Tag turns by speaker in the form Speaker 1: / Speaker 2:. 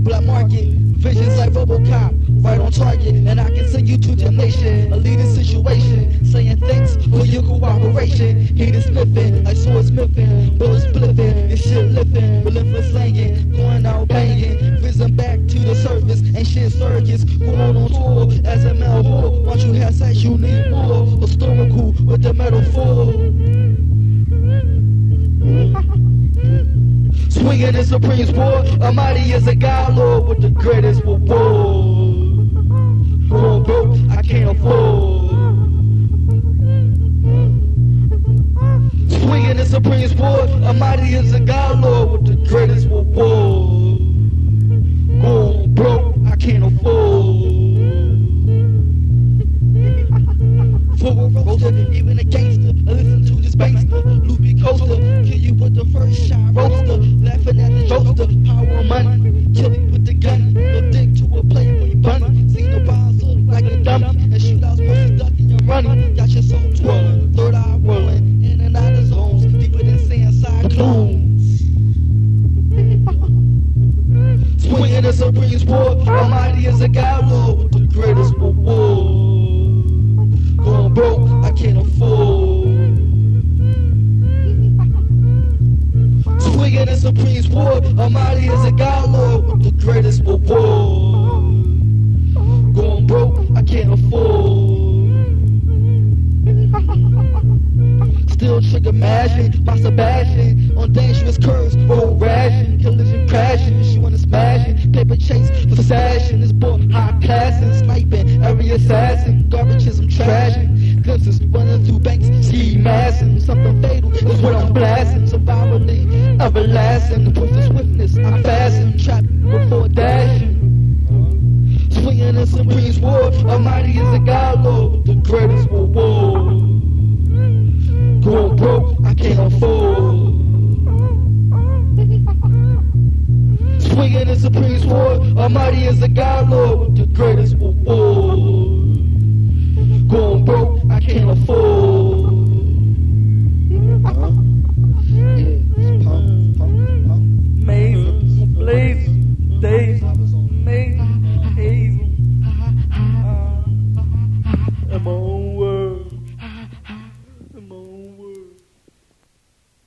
Speaker 1: Black market, visions like Robocop, right on target, and I can send you to damnation. A leading situation, saying thanks for your cooperation. Heat is sniffing, like sword smithing, bullets spliffing, and shit lifting, relentless singing, going out banging, risen back to the surface, and shit circus, going supreme sport, a mighty as a god lord with the greatest reward. Going broke, I can't afford. Swinging the supreme sport, a mighty as a god lord with the greatest reward. Cyclones. Swinging a supreme sport, almighty as a god with the greatest reward. Going broke, I can't afford. Swinging a supreme sport, almighty as a god with the greatest reward. Still trigger mashing, my Sebastian on dangerous curves, road rashing, collision crashing, she wanna smash it, paper chase for fashion, this boy high class and sniping, every assassin, garbage is I'm trashing, glimpses running through banks, ski massing, something fatal is what I'm blasting, survivally, everlasting, the swiftness, I'm fastened, trapped before dashing. Swinging a supreme sword, almighty is a god lord, the greatest reward. Swinging a supreme sword, almighty is a god lord the greatest reward. Going broke, I can't afford.